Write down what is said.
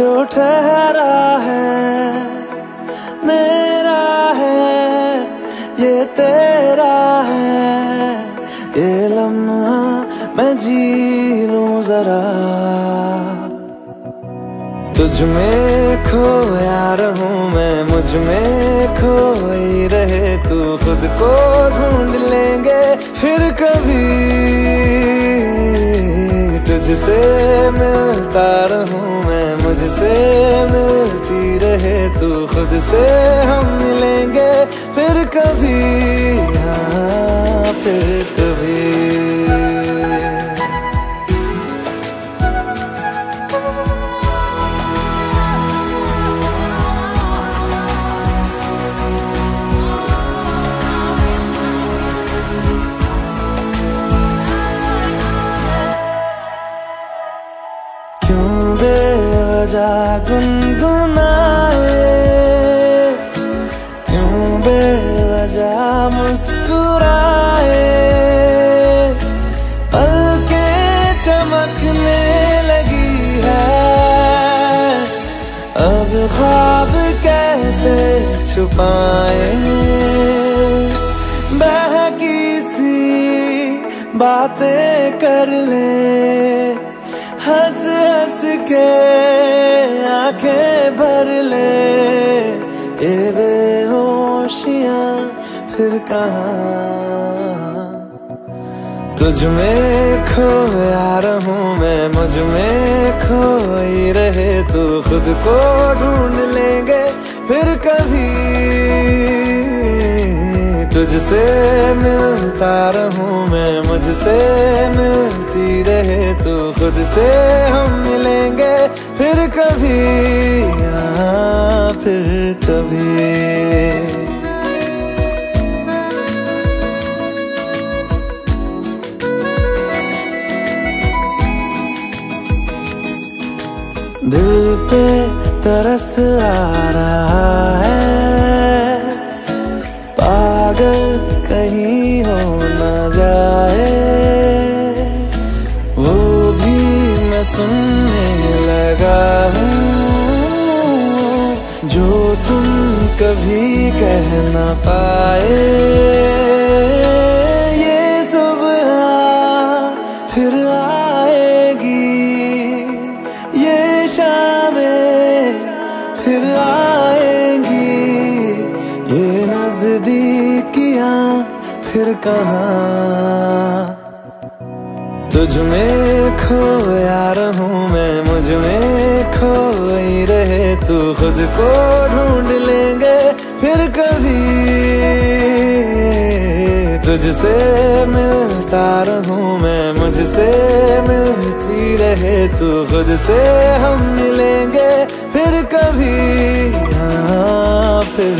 जो ठहरा है, मेरा है, ये तेरा है। ये लम्हा मैं जी लू जरा। तुझ में खोया रहूँ मैं, मुझमें खोई रहे तू, खुद को ढूंढ लेंगे फिर कभी। तुझसे मिलता रहूँ मैं, मुझसे मिलती रहे तू खुद से हम मिलेंगे फिर कभी यहाँ फिर बेवजह गुनगुनाए। क्यों बेवजह मुस्कुराए? पल के चमकने लगी है। अब ख्वाब कैसे छुपाए? सी बातें कर ले। हंस के आँखें भर ले। ये बेहोशियाँ फिर कहाँ? तुझ में खोया रहूँ मैं, मुझमें खोई रहे तू। खुद को ढूंढ लेंगे फिर कभी। तुझसे मिलता रहूँ मैं, मुझसे मिलती रहे तो खुद से हम मिलेंगे। फिर कभी फिर कभी। दिल पे तरस आ रहा है। पागल कहीं हो सुनने लगा हूँ, जो तुम कभी कह न पाए। ये सुबह फिर आएगी, ये शामें फिर आएँगी। ये नजदीकियाँ फिर कहाँ? तुझ में खोया रहूँ मैं, मुझमें खोई रहे। तू खुद को ढूंढ लेंगे फिर कभी। तुझसे मिलता रहूँ मैं, मुझसे मिलती रहे। तू खुद से हम मिलेंगे फिर कभी। हाँ फिर